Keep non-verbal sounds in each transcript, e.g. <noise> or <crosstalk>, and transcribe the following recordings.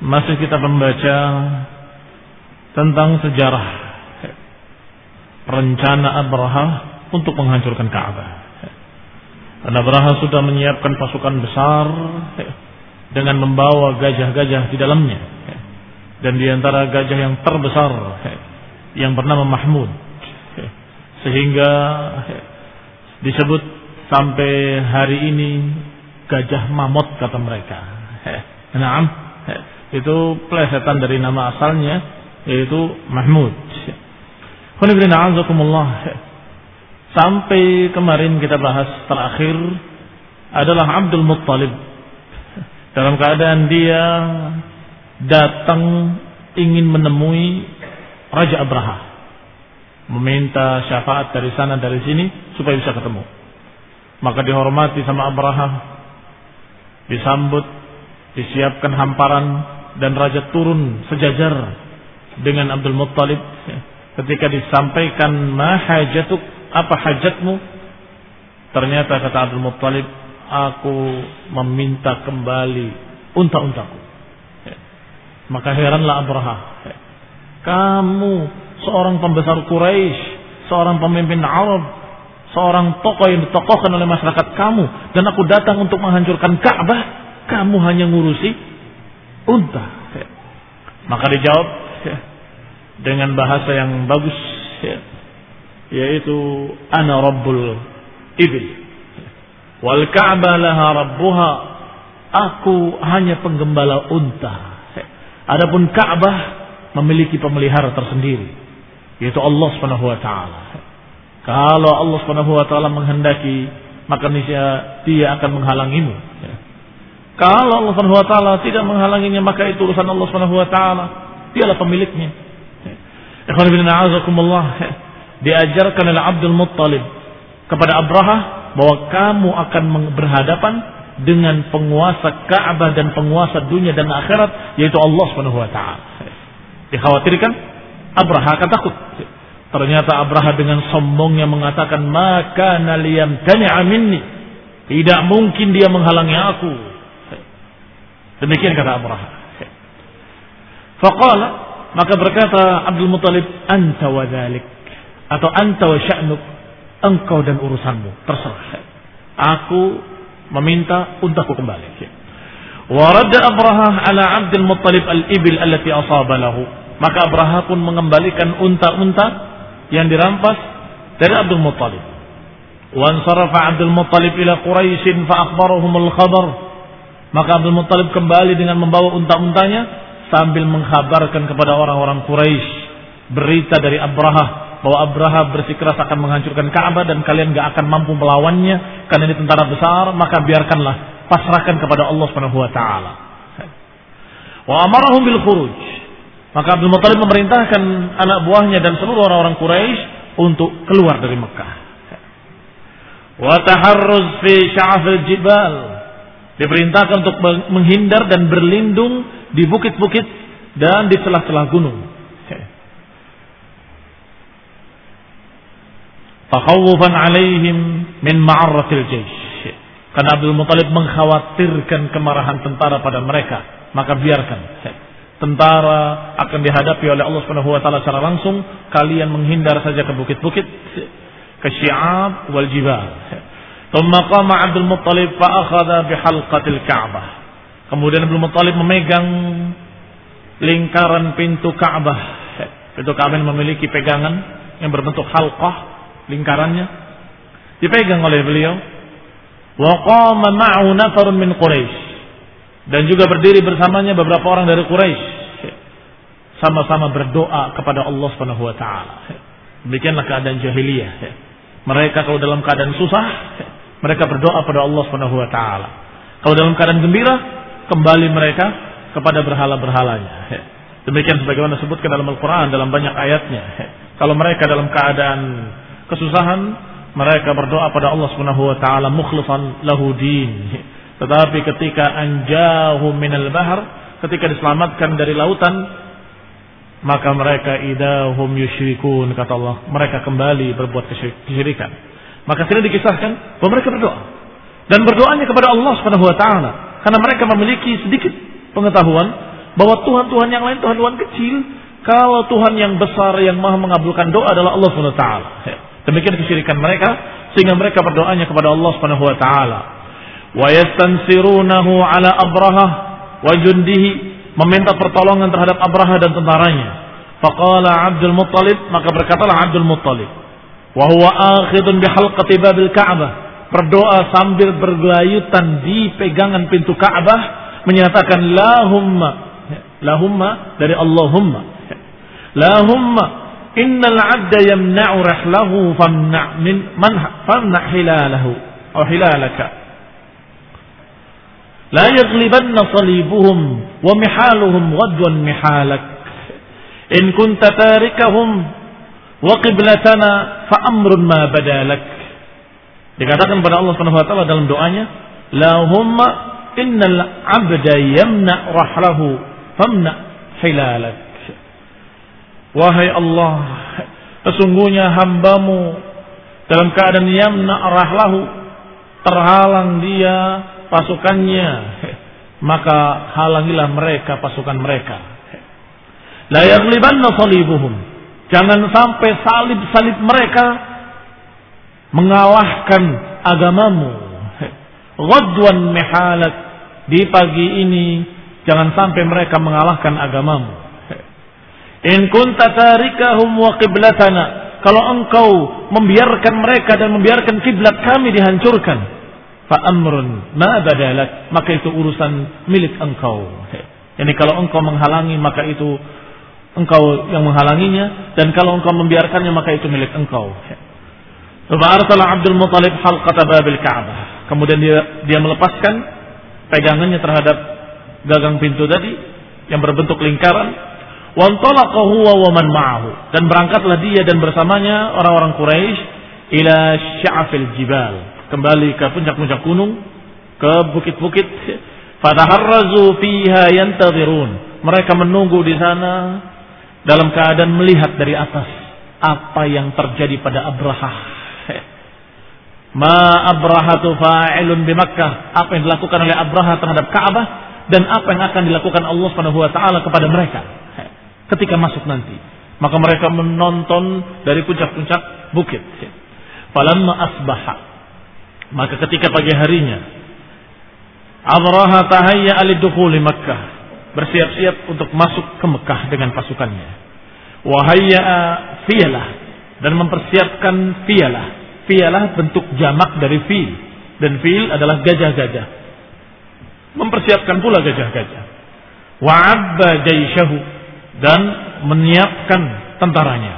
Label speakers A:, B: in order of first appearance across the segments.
A: Masih kita membaca tentang sejarah rencana Abraha untuk menghancurkan Ka'bah. Dan Abraha sudah menyiapkan pasukan besar dengan membawa gajah-gajah di dalamnya. Dan di antara gajah yang terbesar yang bernama Mahmud. Sehingga disebut sampai hari ini gajah mamut kata mereka. Nah, itu plesetan dari nama asalnya yaitu Mahmud. Sampai kemarin kita bahas terakhir adalah Abdul Muttalib. Dalam keadaan dia datang ingin menemui Raja Abraha. Meminta syafaat dari sana dari sini supaya bisa ketemu. Maka dihormati sama Abraha. Disambut, disiapkan hamparan dan raja turun sejajar dengan Abdul Muttalib. Ketika disampaikan mahajatuk apa hajatmu? Ternyata kata Abdul Muttalib, aku meminta kembali unta-untaku. Maka heranlah Abraha. Kamu seorang pembesar Quraisy, seorang pemimpin Arab, seorang tokoh yang ditokohkan oleh masyarakat kamu, dan aku datang untuk menghancurkan Ka'bah, kamu hanya ngurusi unta. Maka dijawab dengan bahasa yang bagus yaitu ana rabbul ibil. Wal ka'bah laha rabbuha. Aku hanya penggembala unta. Adapun Ka'bah memiliki pemelihara tersendiri yaitu Allah Subhanahu wa taala. Kalau Allah Subhanahu wa taala menghendaki maka niscaya dia akan menghalangimu kalau Allah Subhanahu wa taala tidak menghalanginya maka itu urusan Allah Subhanahu wa taala dialah pemiliknya ikhwan fillah diajarkan oleh Abdul Muttalib kepada Abraha bahwa kamu akan berhadapan dengan penguasa Ka'bah dan penguasa dunia dan akhirat yaitu Allah Subhanahu wa taala. Dikhawatirkan Abraha akan takut. Ternyata Abraha dengan sombongnya mengatakan maka naliyam tani'a minni. Tidak mungkin dia menghalangi aku. Demikian kata Abraha. Faqala maka berkata Abdul Muttalib anta wa dhalik. Atau anta wa sya'nuk. Engkau dan urusanmu. Terserah. Aku meminta untaku kembali. Warada abraha ala abdul muttalib al-ibil allati asaba lahu. Maka abraha pun mengembalikan unta-unta yang dirampas dari abdul muttalib. Wa ansarafa abdul muttalib ila quraisy fa akhbarahum al-khabar maka abdul muttalib kembali dengan membawa unta-untanya sambil mengkhabarkan kepada orang-orang Quraisy berita dari Abraha bahwa Abraha bersikeras akan menghancurkan Ka'bah dan kalian gak akan mampu melawannya karena ini tentara besar, maka biarkanlah pasrahkan kepada Allah Subhanahu wa taala. Wa amarahum bil khuruj. Maka Abdul Muthalib memerintahkan anak buahnya dan seluruh orang-orang Quraisy untuk keluar dari Mekah. Wa taharruz fi sya'afil jibal. Diperintahkan untuk menghindar dan berlindung di bukit-bukit dan di celah-celah gunung. Takhawufan alaihim min ma'arratil jaysh. Karena Abdul Muthalib mengkhawatirkan kemarahan tentara pada mereka, maka biarkan. Tentara akan dihadapi oleh Allah Subhanahu wa taala secara langsung, kalian menghindar saja ke bukit-bukit, ke Syi'ab wal Jibal. Thumma Abdul Muthalib fa akhadha Ka'bah. Kemudian Abdul Muthalib memegang lingkaran pintu Ka'bah. Pintu Ka'bah memiliki pegangan yang berbentuk halqah lingkarannya dipegang oleh beliau wa qama ma'u nafarun min Quraisy dan juga berdiri bersamanya beberapa orang dari Quraisy sama-sama berdoa kepada Allah Subhanahu wa taala. Demikianlah keadaan jahiliyah. Mereka kalau dalam keadaan susah, mereka berdoa pada Allah Subhanahu wa taala. Kalau dalam keadaan gembira, kembali mereka kepada berhala-berhalanya. <laughs> Demikian sebagaimana disebutkan dalam Al-Qur'an dalam banyak ayatnya. <laughs> Kalau mereka dalam keadaan kesusahan, mereka berdoa pada Allah Subhanahu wa taala mukhlishan lahu din. <laughs> Tetapi ketika anjahu minal bahr, ketika diselamatkan dari lautan, maka mereka idahum yusyrikun kata Allah, mereka kembali berbuat kesyirikan. Maka sini dikisahkan bahwa mereka berdoa dan berdoanya kepada Allah Subhanahu wa taala karena mereka memiliki sedikit pengetahuan bahwa Tuhan-Tuhan yang lain Tuhan-Tuhan kecil kalau Tuhan yang besar yang maha mengabulkan doa adalah Allah Subhanahu wa taala. Demikian kesyirikan mereka sehingga mereka berdoanya kepada Allah Subhanahu wa taala. Wa yastansirunahu ala Abraha wa jundihi meminta pertolongan terhadap Abraha dan tentaranya. Faqala Abdul Muttalib maka berkatalah Abdul Muttalib wa huwa akhidun bihalqati babil Ka'bah. Berdoa sambil bergelayutan di pegangan pintu Ka'bah menyatakan lahumma lahumma dari Allahumma. Lahumma innal abda yamna'u rahlahu famna' min man famna' hilalahu atau hilalaka. La yaghlibanna salibuhum wa mihaluhum ghadwan mihalak. In kunta tarikahum wa qiblatana fa amrun ma badalak dikatakan pada Allah Subhanahu wa taala dalam doanya lahumma innal abda yamna rahlahu famna hilalak. Wahai Allah, sesungguhnya hambamu dalam keadaan yamna rahlahu terhalang dia pasukannya maka halangilah mereka pasukan mereka. La yaghlibanna salibuhum jangan sampai salib-salib mereka mengalahkan agamamu ghadwan mihalak di pagi ini jangan sampai mereka mengalahkan agamamu In kunta tarikahum wa qiblatana. Kalau engkau membiarkan mereka dan membiarkan kiblat kami dihancurkan, fa amrun ma badalak, maka itu urusan milik engkau. Ini kalau engkau menghalangi maka itu engkau yang menghalanginya dan kalau engkau membiarkannya maka itu milik engkau. Arsala Abdul Muthalib halqata babil Ka'bah. Kemudian dia dia melepaskan pegangannya terhadap gagang pintu tadi yang berbentuk lingkaran Wantalaqa huwa wa man ma'ahu. Dan berangkatlah dia dan bersamanya orang-orang Quraisy ila sya'afil jibal. Kembali ke puncak-puncak gunung, ke bukit-bukit. Fataharrazu fiha yantazirun. Mereka menunggu di sana dalam keadaan melihat dari atas apa yang terjadi pada Abraha. Ma Abrahatu fa'ilun bi Makkah. Apa yang dilakukan oleh Abraha terhadap Ka'bah dan apa yang akan dilakukan Allah Subhanahu wa taala kepada mereka ketika masuk nanti. Maka mereka menonton dari puncak-puncak bukit. Falamma asbaha. Maka ketika pagi harinya. Abraha tahayya alidukhuli Makkah. Bersiap-siap untuk masuk ke Mekah dengan pasukannya. Wahayya fiyalah. Dan mempersiapkan fiyalah. Fiyalah bentuk jamak dari fil. Dan fil adalah gajah-gajah. Mempersiapkan pula gajah-gajah. Wa'abba jaishahu dan menyiapkan tentaranya.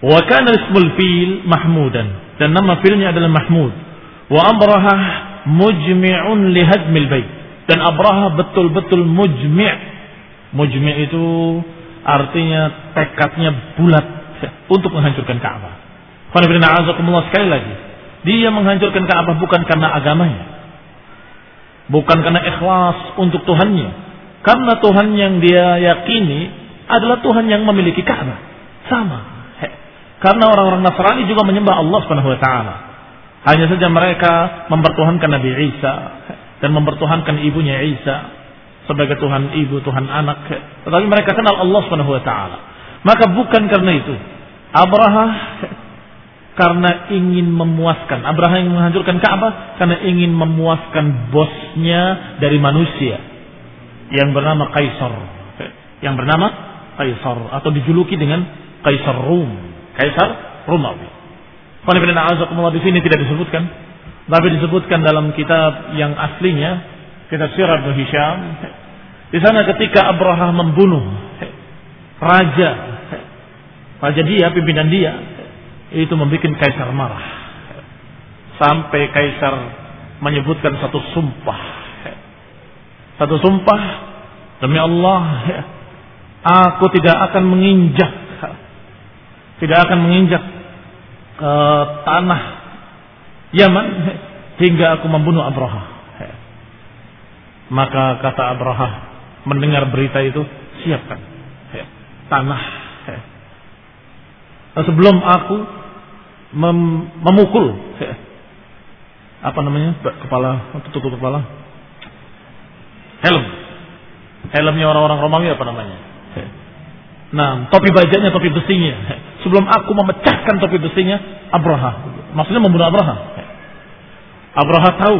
A: Wa kana ismul fil mahmudan dan nama filnya adalah Mahmud. Wa Abraha mujmi'un li hadmil bait. Dan Abraha betul-betul mujmi'. Mujmi' itu artinya tekadnya bulat untuk menghancurkan Ka'bah. sekali lagi. Dia menghancurkan Ka'bah bukan karena agamanya. Bukan karena ikhlas untuk Tuhannya. Karena Tuhan yang dia yakini adalah Tuhan yang memiliki Ka'bah. Sama. Karena orang-orang Nasrani juga menyembah Allah Subhanahu wa. Hanya saja mereka mempertuhankan Nabi Isa dan mempertuhankan ibunya Isa sebagai Tuhan ibu, Tuhan anak. Tetapi mereka kenal Allah Subhanahu wa taala. Maka bukan karena itu Abraha karena ingin memuaskan. Abraham yang menghancurkan Ka'bah karena ingin memuaskan bosnya dari manusia yang bernama Kaisar. Yang bernama Kaisar atau dijuluki dengan Kaisar Rum. Kaisar Romawi. di sini tidak disebutkan, tapi disebutkan dalam kitab yang aslinya, kitab Sirah Ibn Hisham. Di sana ketika Abraham membunuh raja, raja dia, pimpinan dia, itu membuat kaisar marah. Sampai kaisar menyebutkan satu sumpah. Satu sumpah demi Allah, aku tidak akan menginjak tidak akan menginjak ke tanah Yaman hingga aku membunuh Abraha. Maka kata Abraha mendengar berita itu, siapkan tanah. Sebelum aku mem memukul apa namanya kepala tutup kepala. Helm. Helmnya orang-orang Romawi apa namanya? Nah topi bajanya topi besinya. Sebelum aku memecahkan topi besinya Abraha. Maksudnya membunuh Abraha Abraha tahu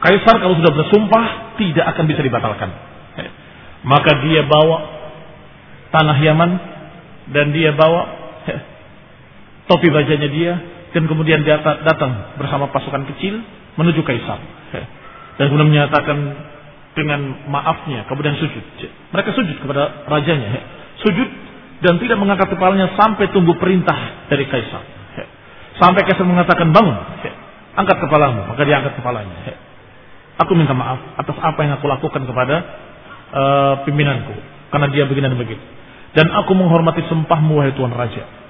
A: Kaisar kalau sudah bersumpah tidak akan bisa dibatalkan. Maka dia bawa tanah Yaman dan dia bawa topi bajanya dia dan kemudian dia datang bersama pasukan kecil menuju kaisar dan kemudian menyatakan dengan maafnya kemudian sujud. Mereka sujud kepada rajanya sujud dan tidak mengangkat kepalanya sampai tunggu perintah dari kaisar sampai kaisar mengatakan bangun angkat kepalamu maka dia angkat kepalanya aku minta maaf atas apa yang aku lakukan kepada uh, pimpinanku karena dia begini dan begitu dan aku menghormati sempahmu wahai tuan raja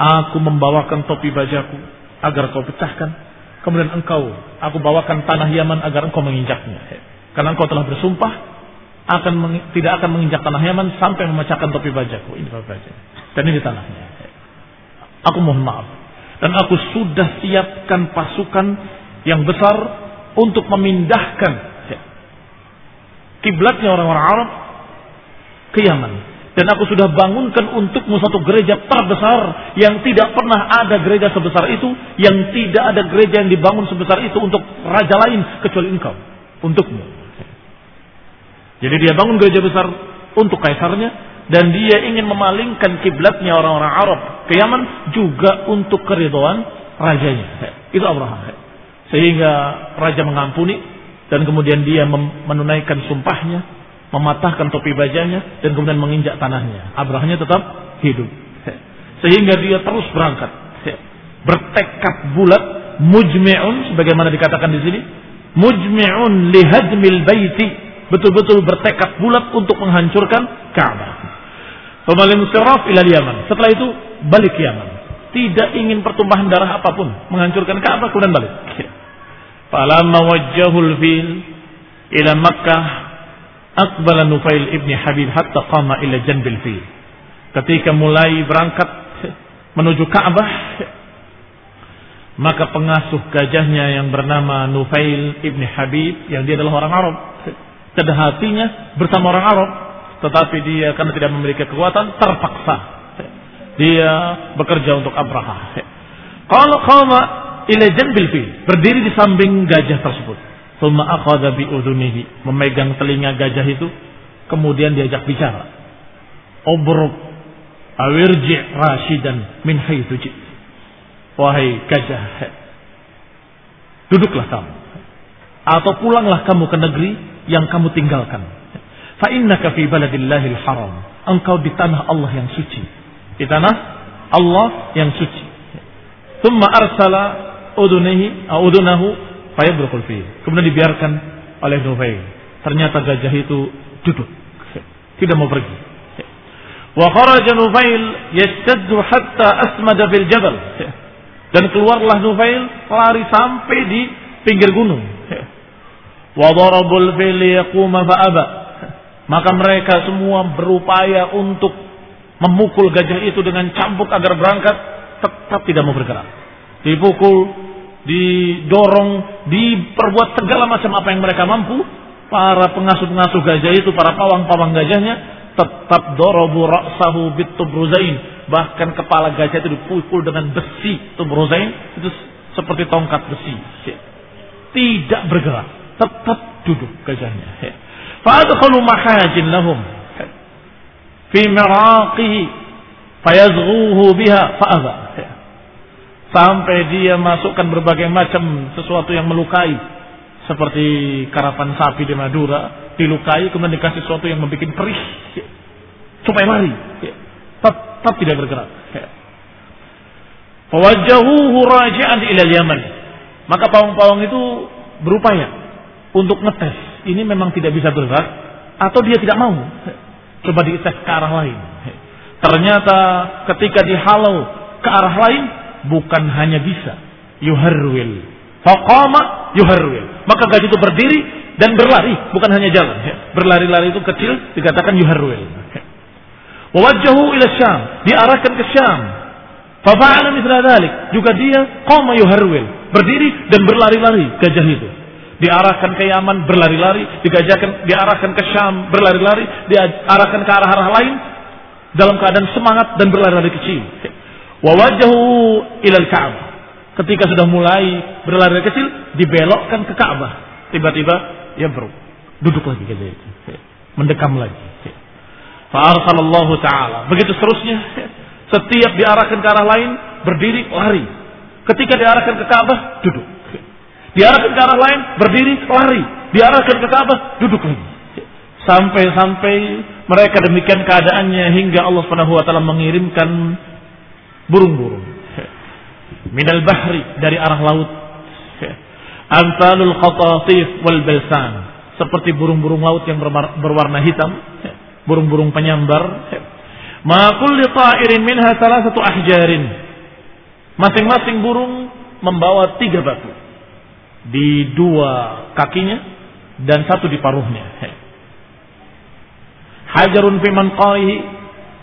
A: Aku membawakan topi bajaku agar kau pecahkan. Kemudian engkau, aku bawakan tanah Yaman agar engkau menginjaknya. Karena engkau telah bersumpah akan tidak akan menginjak tanah Yaman sampai memecahkan topi bajaku. Ini topi baja. Dan ini tanahnya. Aku mohon maaf. Dan aku sudah siapkan pasukan yang besar untuk memindahkan kiblatnya orang-orang Arab ke Yaman. Dan aku sudah bangunkan untukmu satu gereja terbesar yang tidak pernah ada gereja sebesar itu, yang tidak ada gereja yang dibangun sebesar itu untuk raja lain kecuali engkau, untukmu. Jadi dia bangun gereja besar untuk kaisarnya dan dia ingin memalingkan kiblatnya orang-orang Arab ke Yaman juga untuk keriduan rajanya. Itu Abraham. Sehingga raja mengampuni dan kemudian dia menunaikan sumpahnya mematahkan topi bajanya dan kemudian menginjak tanahnya. Abrahnya tetap hidup. Sehingga dia terus berangkat. Bertekad bulat mujmi'un sebagaimana dikatakan di sini, mujmi'un lihadmil baiti. Betul-betul bertekad bulat untuk menghancurkan Ka'bah. Pemalim siraf ila Yaman. Setelah itu balik ke Yaman. Tidak ingin pertumpahan darah apa pun, menghancurkan Ka'bah kemudian balik. Falamma wajjahul fil ila Makkah Akbala Nufail ibni Habib hatta qama ila janbil fil. Ketika mulai berangkat menuju Ka'bah, maka pengasuh gajahnya yang bernama Nufail ibni Habib, yang dia adalah orang Arab, kedah hatinya bersama orang Arab, tetapi dia karena tidak memiliki kekuatan terpaksa dia bekerja untuk Abraha. Kalau qama ila janbil fil, berdiri di samping gajah tersebut. Thumma akhadha bi udhunihi, memegang telinga gajah itu, kemudian diajak bicara. Obruk awirji rashidan min haitsu Wahai gajah, duduklah kamu atau pulanglah kamu ke negeri yang kamu tinggalkan. Fa innaka fi baladillahil haram. Engkau di tanah Allah yang suci. Di tanah Allah yang suci. Thumma arsala udunihi udunahu fayabrukul fi. Kemudian dibiarkan oleh Nufail. Ternyata gajah itu duduk. Tidak mau pergi. Kharaja Nufail yastaddu hatta asmada fil jabal. Dan keluarlah Nufail lari sampai di pinggir gunung. Wa darabul fil yaquma fa'aba. Maka mereka semua berupaya untuk memukul gajah itu dengan cambuk agar berangkat, tetap tidak mau bergerak. Dipukul, didorong, diperbuat segala macam apa yang mereka mampu. Para pengasuh-pengasuh gajah itu, para pawang-pawang gajahnya, tetap dorobu ra'sahu bitubruzain. Bahkan kepala gajah itu dipukul dengan besi tubruzain. Itu seperti tongkat besi. Tidak bergerak. Tetap duduk gajahnya. Fa'adkhalu mahajin lahum fi miraqihi fayazghuhu biha fa'adha sampai dia masukkan berbagai macam sesuatu yang melukai seperti karapan sapi di Madura dilukai kemudian dikasih sesuatu yang membuat perih supaya lari. Tetap tidak bergerak. Fawajahuhu raji'an ila Yaman. Maka pawang-pawang itu berupaya untuk ngetes ini memang tidak bisa bergerak atau dia tidak mau Coba dites ke arah lain. Ternyata ketika dihalau ke arah lain, bukan hanya bisa. Yuharwil. Faqama yuharwil. Maka gajah itu berdiri dan berlari, bukan hanya jalan. Berlari-lari itu kecil dikatakan yuharwil. Wawajjahu ila Syam, diarahkan ke Syam. Fafa'ala mithla dhalik. Juga dia qama yuharwil, berdiri dan berlari-lari gajah itu diarahkan ke Yaman berlari-lari, digajakan diarahkan ke Syam berlari-lari, diarahkan ke arah-arah lain dalam keadaan semangat dan berlari-lari kecil. Wa wajahu ilal Ka'bah. Ketika sudah mulai berlari kecil, dibelokkan ke Ka'bah. Tiba-tiba ya bro, duduk lagi gitu. Mendekam lagi. Fa'arsalallahu ta'ala. Begitu seterusnya. Setiap diarahkan ke arah lain, berdiri, lari. Ketika diarahkan ke Ka'bah, duduk Diarahkan ke arah lain, berdiri, lari. Diarahkan ke Ka'bah, duduk lagi. Sampai-sampai mereka demikian keadaannya hingga Allah Subhanahu wa taala mengirimkan burung-burung. Minal bahri dari arah laut. Amsalul khatatif wal balsan seperti burung-burung laut yang berwarna hitam. Burung-burung penyambar. Ma kulli ta'irin minha satu ahjarin. Masing-masing burung membawa tiga batu di dua kakinya dan satu di paruhnya. Hajarun fi manqarihi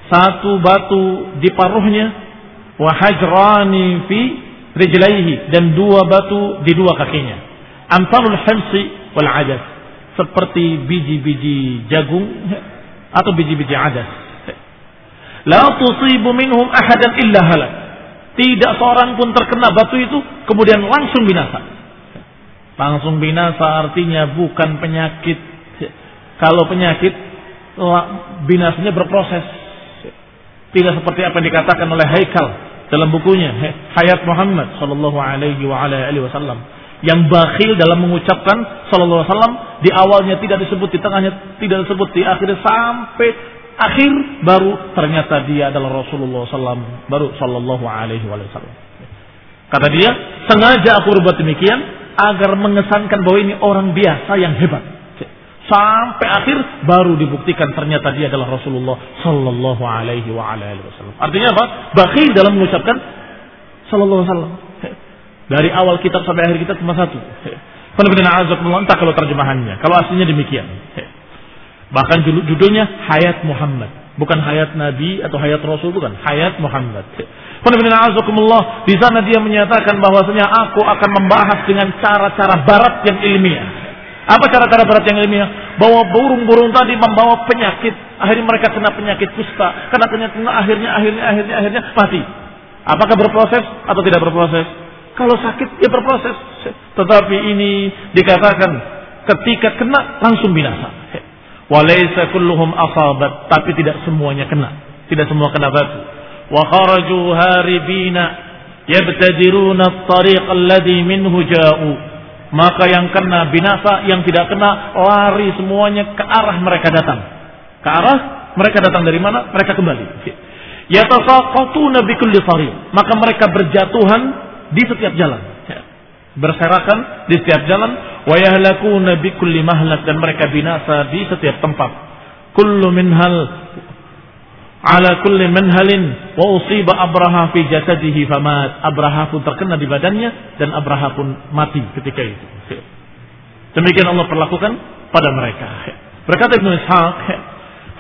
A: satu batu di paruhnya wa hajrani fi rijlaihi dan dua batu di dua kakinya. Amsalul hamsi wal adas seperti biji-biji jagung atau biji-biji adas. La tusibu minhum ahadan illa halak. Tidak seorang pun terkena batu itu kemudian langsung binasa Langsung binasa artinya bukan penyakit. Kalau penyakit binasanya berproses. Tidak seperti apa yang dikatakan oleh Haikal dalam bukunya Hayat Muhammad sallallahu alaihi wasallam yang bakhil dalam mengucapkan sallallahu alaihi wasallam di awalnya tidak disebut di tengahnya tidak disebut di akhirnya sampai akhir baru ternyata dia adalah Rasulullah sallam baru sallallahu alaihi wasallam kata dia sengaja aku berbuat demikian agar mengesankan bahwa ini orang biasa yang hebat. Sampai akhir baru dibuktikan ternyata dia adalah Rasulullah Sallallahu Alaihi Wasallam. Artinya apa? Bakhil dalam mengucapkan Sallallahu Wasallam. Dari awal kitab sampai akhir kitab cuma satu. Entah kalau terjemahannya. Kalau aslinya demikian. Bahkan judulnya Hayat Muhammad. Bukan hayat Nabi atau hayat Rasul. Bukan. Hayat Muhammad. Di sana dia menyatakan bahwasanya aku akan membahas dengan cara-cara barat yang ilmiah. Apa cara-cara barat yang ilmiah? Bahwa burung-burung tadi membawa penyakit, akhirnya mereka kena penyakit kusta, kena penyakit akhirnya akhirnya akhirnya akhirnya mati. Apakah berproses atau tidak berproses? Kalau sakit ya berproses. Tetapi ini dikatakan ketika kena langsung binasa. Walaysa kulluhum asabat, tapi tidak semuanya kena. Tidak semua kena batu. وخرجوا هاربين يبتدرون الطريق الذي منه جاءوا maka yang kena binasa yang tidak kena lari semuanya ke arah mereka datang ke arah mereka datang dari mana mereka kembali Yatasaqatuna bi kulli tariq. Maka mereka berjatuhan di setiap jalan. Ya. Berserakan di setiap jalan wa yahlakuna bi kulli mahlak dan mereka binasa di setiap tempat. Kullu minhal ala kulli manhalin wa usiba Abraha fi jasadihi famat. Abraha pun terkena di badannya dan Abraha pun mati ketika itu. Demikian Allah perlakukan pada mereka. Berkata Ibnu Ishaq,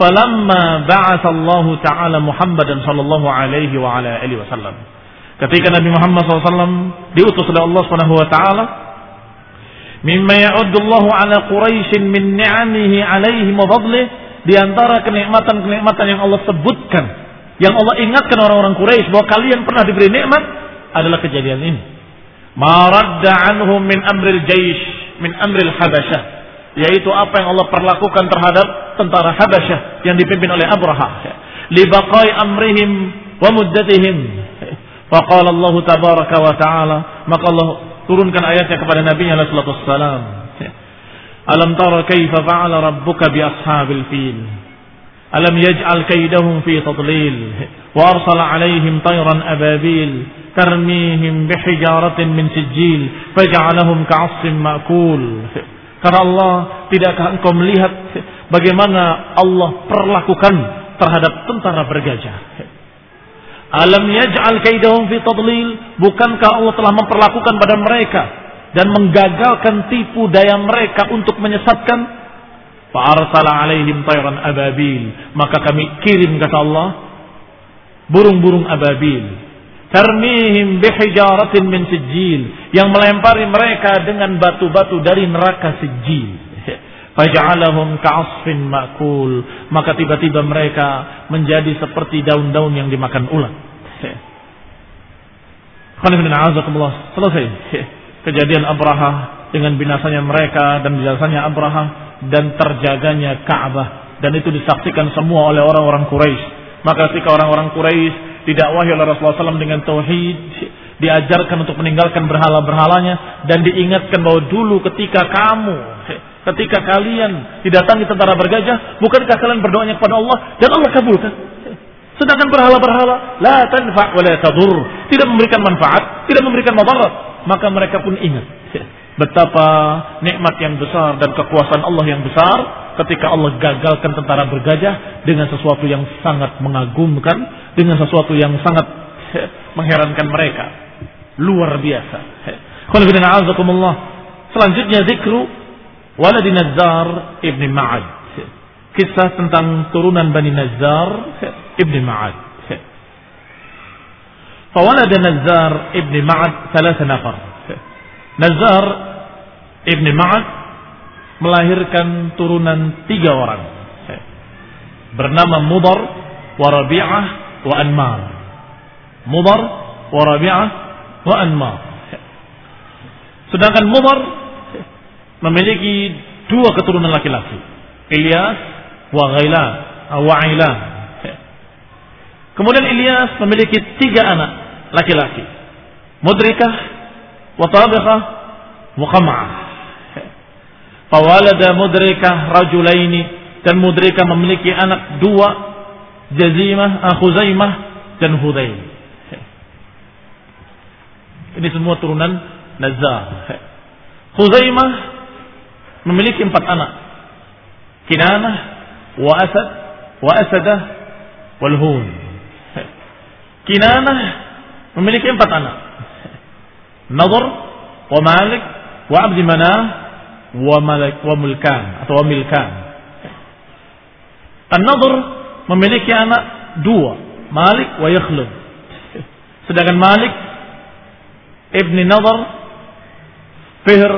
A: falamma ba'atha Allah taala Muhammadan sallallahu alaihi wa ala alihi wasallam. Ketika Nabi Muhammad SAW diutus oleh Allah Subhanahu wa taala mimma ya'uddu Allah ala Quraisy min ni'amihi alaihi wa fadlih di antara kenikmatan-kenikmatan yang Allah sebutkan yang Allah ingatkan orang-orang Quraisy bahwa kalian pernah diberi nikmat adalah kejadian ini. Ma radda anhum min amril jaish min amril habasyah. Yaitu apa yang Allah perlakukan terhadap tentara Habasyah yang dipimpin oleh Abraha libaqai amrihim wa muddatihim. Faqala Allah tabaraka wa taala. Maka Allah turunkan ayatnya kepada Nabi alaihi wassalam alam tara kaifa fa'ala rabbuka bi ashabil fil? Alam yaj'al kaydahum fi tadlil? Wa arsala alaihim tayran ababil? Tarmihim bihijaratin min sijil faj'alahum ka'asfin ma'kul? Karena Allah, tidakkah engkau melihat bagaimana Allah perlakukan terhadap tentara bergajah? Alam yaj'al kaidahum fi tadlil? Bukankah Allah telah memperlakukan pada mereka dan menggagalkan tipu daya mereka untuk menyesatkan? Fa'arsala alaihim tayran ababil. Maka kami kirim kata Allah burung-burung ababil. Tarmihim bihijaratin min sijil yang melempari mereka dengan batu-batu dari neraka sijil <laughs> faj'alahum ka'asfin ma'kul. Maka tiba-tiba mereka menjadi seperti daun-daun yang dimakan ulat. <laughs> Selesai <laughs> kejadian Abraha dengan binasanya mereka dan binasanya Abraha dan terjaganya Ka'bah. Dan itu disaksikan semua oleh orang-orang Quraisy. Maka ketika orang-orang Quraisy didakwahi oleh Rasulullah SAW dengan tauhid, diajarkan untuk meninggalkan berhala-berhalanya dan diingatkan bahwa dulu ketika kamu, ketika kalian didatangi tentara bergajah, bukankah kalian berdoanya kepada Allah dan Allah kabulkan? Sedangkan berhala-berhala la tanfa' wa la tadur, tidak memberikan manfaat, tidak memberikan madarat, maka mereka pun ingat <laughs> betapa nikmat yang besar dan kekuasaan Allah yang besar ketika Allah gagalkan tentara bergajah dengan sesuatu yang sangat mengagumkan, dengan sesuatu yang sangat <laughs> mengherankan mereka. Luar biasa. <laughs> Selanjutnya zikru waladi Nazar ibni Ma'ad. Kisah tentang turunan Bani Nazar ibni Ma'ad. Fawalad Nazar ibni Ma'ad ثلاث نفر. Nazar ibni Ma'ad melahirkan turunan tiga orang bernama Mudar, Warabi'ah, wa Anmar. Mudar, Warabi'ah, wa Anmar. Sedangkan Mudar memiliki dua keturunan laki-laki. Ilyas wa Ghailan, wa Ailan. Kemudian Ilyas memiliki tiga anak laki-laki. Mudrikah, wa Tabiqah, wa Qam'ah. Fawalada mudrikah rajulaini dan mudrikah memiliki anak dua Jazimah, Khuzaimah dan Hudayl. Ini semua turunan Nazar. Khuzaimah memiliki empat anak. Kinanah, wa Asad, wa Asadah, wal Hun. Kinanah memiliki empat anak. Nadhr, wa Malik, wa Abdi Manah, wa malak wa mulkan atau wa milkan. An-Nadhr memiliki anak dua, Malik wa Yakhlud. Sedangkan Malik ibni Nadhr Fihr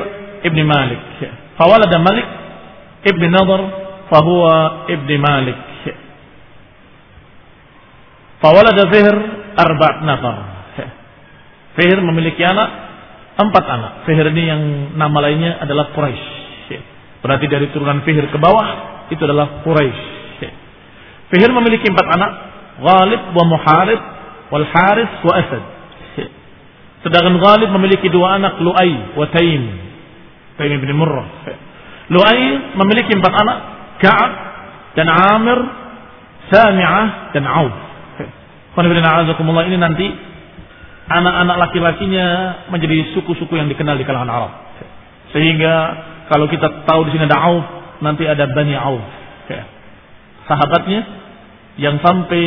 A: ibni Malik. Fawalada Malik ibni Nadhr fahuwa ibni Malik. Fawalada Fihr arba'at nafar. Fihr memiliki anak Empat anak. Fihir ini yang nama lainnya adalah Quraisy. Berarti dari turunan Fihir ke bawah itu adalah Quraisy. Fihir memiliki empat anak. Ghalib wa Muharib wal Haris wa Asad. Sedangkan Ghalib memiliki dua anak Lu'ay wa Taim. Taim bin Murrah. Lu'ay memiliki empat anak. Ka'ab dan Amir, Sami'ah dan Auf. Ini nanti anak-anak laki-lakinya menjadi suku-suku yang dikenal di kalangan Arab. Sehingga kalau kita tahu di sini ada Auf, nanti ada Bani Auf. Sahabatnya yang sampai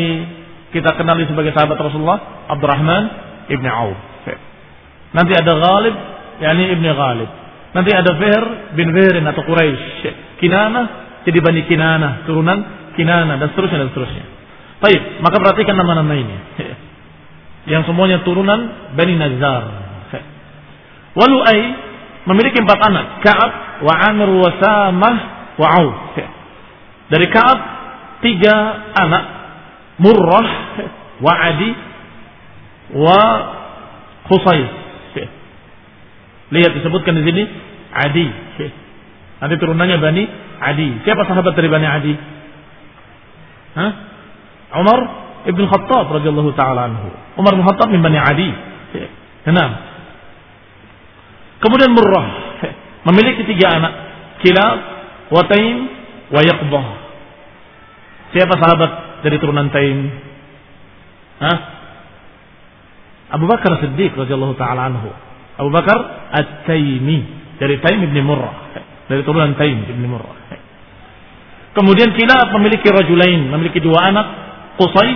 A: kita kenali sebagai sahabat Rasulullah, Abdurrahman ibn Auf. Nanti ada Ghalib, yakni ibn Ghalib. Nanti ada Fihr bin Fihrin atau Quraisy. Kinana jadi Bani Kinana, turunan Kinana dan seterusnya dan seterusnya. Baik, maka perhatikan nama-nama ini. Yang semuanya turunan Bani Nazar. Walu'ai memiliki empat anak. Ka'ab, wa Amr, wa Samah, wa Auf. Dari Ka'ab, tiga anak. Murrah, wa Adi, wa Khusay. Lihat disebutkan di sini Adi. Nanti turunannya Bani Adi. Siapa sahabat dari Bani Adi? Hah? Umar ibn Khattab radhiyallahu taala anhu. Umar bin Khattab min Bani Adi. Enam. Kemudian Murrah memiliki tiga anak, Kilab, Wataim, wa Yaqbah. Siapa sahabat dari turunan Taim? Hah? Abu Bakar Siddiq radhiyallahu taala anhu. Abu Bakar At-Taimi dari Taim ibn Murrah, dari turunan Taim ibn Murrah. Kemudian Kilab memiliki rajulain, memiliki dua anak, قصي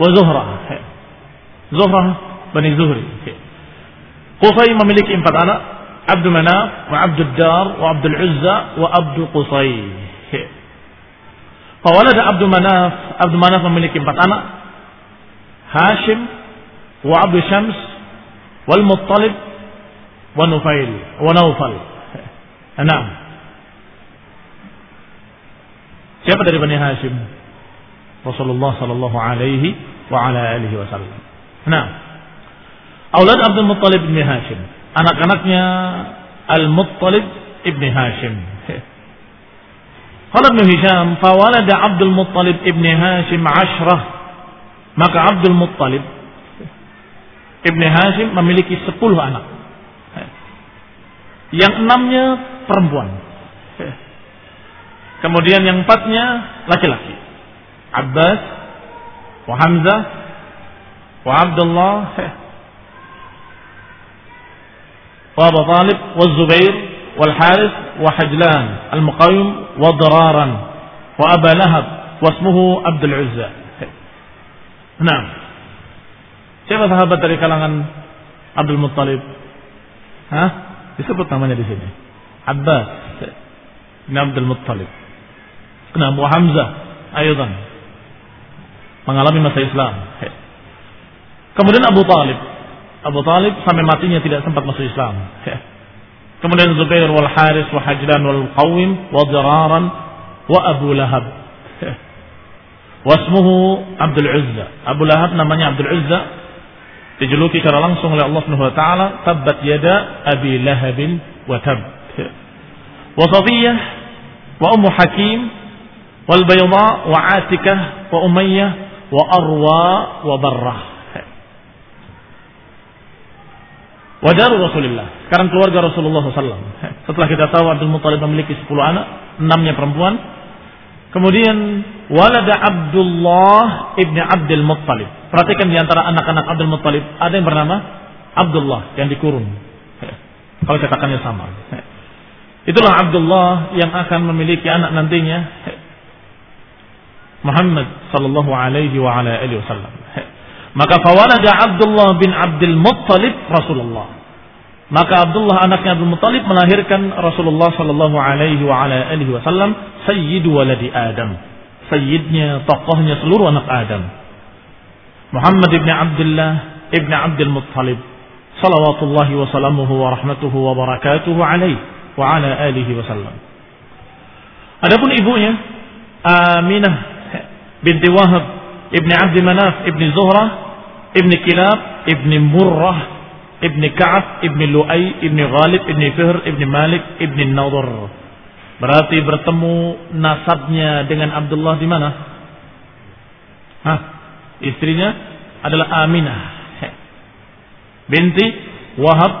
A: وزهرة. زهرة بني زهري. قصي مملك إنفت أنا عبد مناف وعبد الدار وعبد العزة وعبد قصي فولد عبد مناف عبد مناف مملك إنفت أنا هاشم وعبد شمس والمطلب ونفيل ونوفل. نعم. Siapa dari بني هاشم؟ Rasulullah sallallahu alaihi wa ala alihi wasallam. Nah, Aulad Abdul Muttalib bin Hashim. Anak-anaknya Al-Muttalib ibn Hashim. Qala Ibn Hisham, "Fawalada Abdul Muttalib ibn Hashim ashrah." Maka Abdul Muttalib ibn Hashim memiliki sepuluh anak. Yang enamnya perempuan. Kemudian yang empatnya laki-laki. Abbas, wa Hamzah, wa Abdullah, wa Abu Talib, wa Zubair, wal Haris, wa Hajlan, al-Muqawim, wa Dararan, wa Aba Lahab, wa ismuhu Abdul Uzza. Nah, siapa sahabat dari kalangan Abdul Muttalib? Hah? Disebut namanya di sini. Abbas bin Abdul Muttalib. Nah, Abu Hamzah ayudan mengalami masa Islam. Kemudian Abu Talib. Abu Talib sampai matinya tidak sempat masuk Islam. Kemudian Zubair wal Haris wa Hajlan wal Qawim wa Diraran wa Abu Lahab. Wasmuhu Abdul Uzza. Abu Lahab namanya Abdul Uzza. Dijuluki secara langsung oleh Allah Subhanahu wa taala, tabbat yada Abi Lahab wa tab. Wa Safiyah wa Ummu Hakim wal bayda wa atikah wa umayyah wa arwa wa barrah Wajar Rasulullah. Sekarang keluarga Rasulullah SAW. Setelah kita tahu Abdul Muttalib memiliki 10 anak, enamnya perempuan. Kemudian walada Abdullah ibni Abdul Muttalib. Perhatikan di antara anak-anak Abdul Muttalib ada yang bernama Abdullah yang dikurung. Kalau cetakannya sama. Itulah Abdullah yang akan memiliki anak nantinya Muhammad sallallahu alaihi wa ala alihi wasallam. Maka fawalada Abdullah bin Abdul Muttalib Rasulullah. Maka Abdullah anaknya Abdul Muttalib melahirkan Rasulullah sallallahu alaihi wa ala alihi wasallam sayyidu waladi Adam. Sayyidnya, tokohnya seluruh anak Adam. Muhammad ibn Abdullah ibn Abdul Muttalib. Salawatullahi wa salamuhu wa rahmatuhu wa barakatuhu alaihi wa ala alihi wasallam. Adapun ibunya Aminah binti Wahab ibni Abdi Manaf ibni Zuhrah ibni Kilab ibni Murrah ibni Ka'ab ibni Lu'ay ibni Ghalib ibni Fihr ibni Malik ibni Nadur berarti bertemu nasabnya dengan Abdullah di mana? Hah? Istrinya adalah Aminah binti Wahab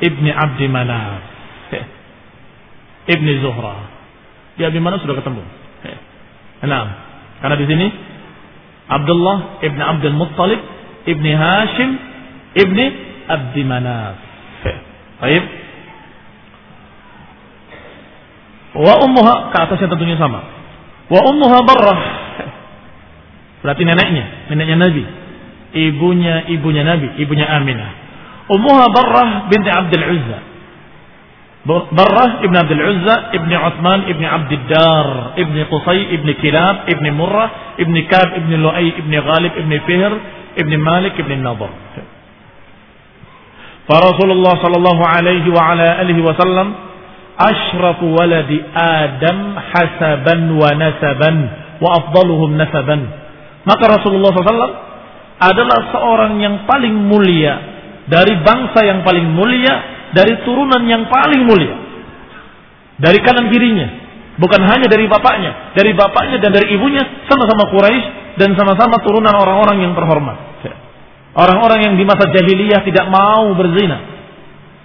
A: ibni Abdi Manaf ibni Zuhrah. Di Manaf sudah ketemu. Enam. Karena di sini Abdullah ibn Abdul Muttalib ibn Hashim ibn Abdi Manaf. Baik. Wa ummuha ke atasnya tentunya sama. Wa ummuha Barrah. Berarti neneknya, neneknya Nabi. Ibunya ibunya Nabi, ibunya Aminah. Ummuha Barrah binti Abdul Uzza. Barrah ibn Abdul Uzza ibn Uthman ibn Abdul Dar ibn Qusay ibn Kilab ibn Murrah ibn Kab ibn Lu'ay ibn Ghalib ibn Fihr ibn Malik ibn Nadar. Rasulullah sallallahu alaihi wa ala Adam hasaban wa nasaban wa afdaluhum nasaban. Maka Rasulullah SAW adalah seorang yang paling mulia dari bangsa yang paling mulia dari turunan yang paling mulia. Dari kanan kirinya. Bukan hanya dari bapaknya. Dari bapaknya dan dari ibunya sama-sama Quraisy dan sama-sama turunan orang-orang yang terhormat. Orang-orang yang di masa jahiliyah tidak mau berzina.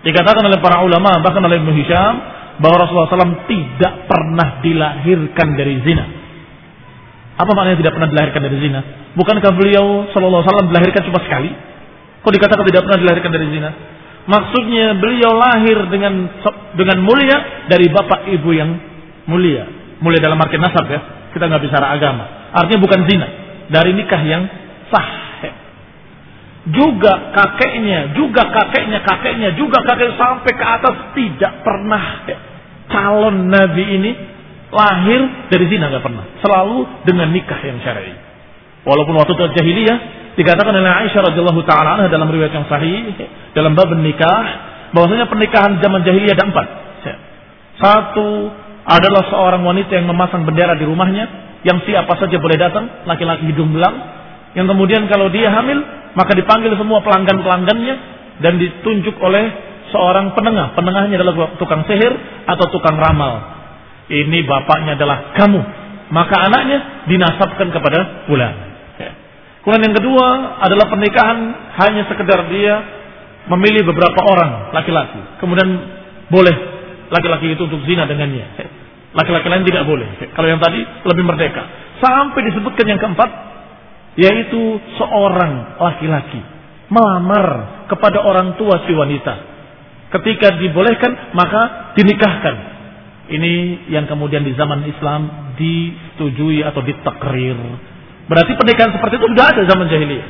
A: Dikatakan oleh para ulama, bahkan oleh Ibn Hisham, bahwa Rasulullah SAW tidak pernah dilahirkan dari zina. Apa maknanya tidak pernah dilahirkan dari zina? Bukankah beliau Sallallahu Alaihi Wasallam dilahirkan cuma sekali? Kok dikatakan tidak pernah dilahirkan dari zina? Maksudnya beliau lahir dengan dengan mulia dari bapak ibu yang mulia. Mulia dalam arti nasab ya. Kita nggak bicara agama. Artinya bukan zina. Dari nikah yang sah. Juga kakeknya, juga kakeknya, kakeknya, juga kakek sampai ke atas tidak pernah calon nabi ini lahir dari zina nggak pernah. Selalu dengan nikah yang syar'i. Walaupun waktu jahiliyah Dikatakan oleh Aisyah radhiyallahu taala dalam riwayat yang sahih dalam bab nikah bahwasanya pernikahan zaman jahiliyah ada empat. Satu adalah seorang wanita yang memasang bendera di rumahnya yang siapa saja boleh datang, laki-laki hidung belang. Yang kemudian kalau dia hamil maka dipanggil semua pelanggan-pelanggannya dan ditunjuk oleh seorang penengah. Penengahnya adalah tukang sihir atau tukang ramal. Ini bapaknya adalah kamu. Maka anaknya dinasabkan kepada bulan. Kemudian yang kedua adalah pernikahan hanya sekedar dia memilih beberapa orang laki-laki. Kemudian boleh laki-laki itu untuk zina dengannya. Laki-laki lain tidak boleh. Kalau yang tadi lebih merdeka. Sampai disebutkan yang keempat yaitu seorang laki-laki melamar kepada orang tua si wanita. Ketika dibolehkan maka dinikahkan. Ini yang kemudian di zaman Islam disetujui atau ditakrir Berarti pernikahan seperti itu sudah ada zaman jahiliyah.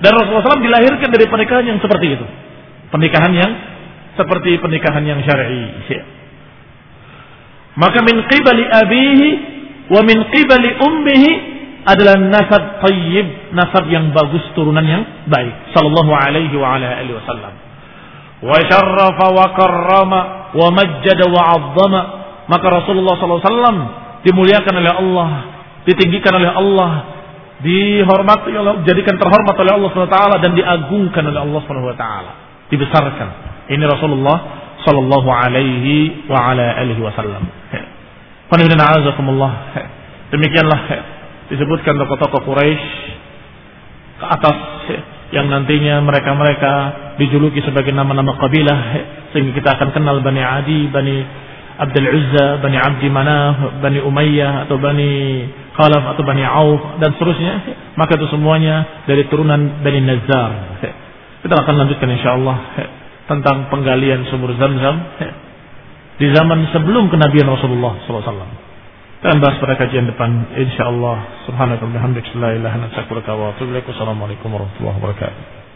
A: Dan Rasulullah SAW dilahirkan dari pernikahan yang seperti itu. Pernikahan yang seperti pernikahan yang syar'i. Maka min qibali abihi wa min qibali ummihi adalah nasab tayyib, nasab yang bagus, turunan yang baik. Sallallahu alaihi wa ala alihi wasallam. Wa syarrafa wa karrama wa majjada wa 'azzama. Maka Rasulullah SAW dimuliakan oleh Allah, ditinggikan oleh Allah, dihormati oleh jadikan terhormat oleh Allah SWT dan diagungkan oleh Allah SWT dibesarkan. Ini Rasulullah Sallallahu alaihi wa ala alihi wasallam. Demikianlah disebutkan tokoh-tokoh Quraisy ke atas yang nantinya mereka-mereka dijuluki sebagai nama-nama kabilah sehingga kita akan kenal Bani Adi, Bani Abdul Uzza, Bani Abdi Manaf, Bani Umayyah atau Bani Khalaf atau Bani Auf dan seterusnya, maka itu semuanya dari turunan Bani Nazar. Kita akan lanjutkan insyaallah tentang penggalian sumur Zam-Zam di zaman sebelum kenabian Rasulullah SAW. Dan bahas pada kajian depan insyaallah subhanallahi wa la ilaha illa anta astaghfiruka wa atubu ilaik. Warahmatullahi wabarakatuh.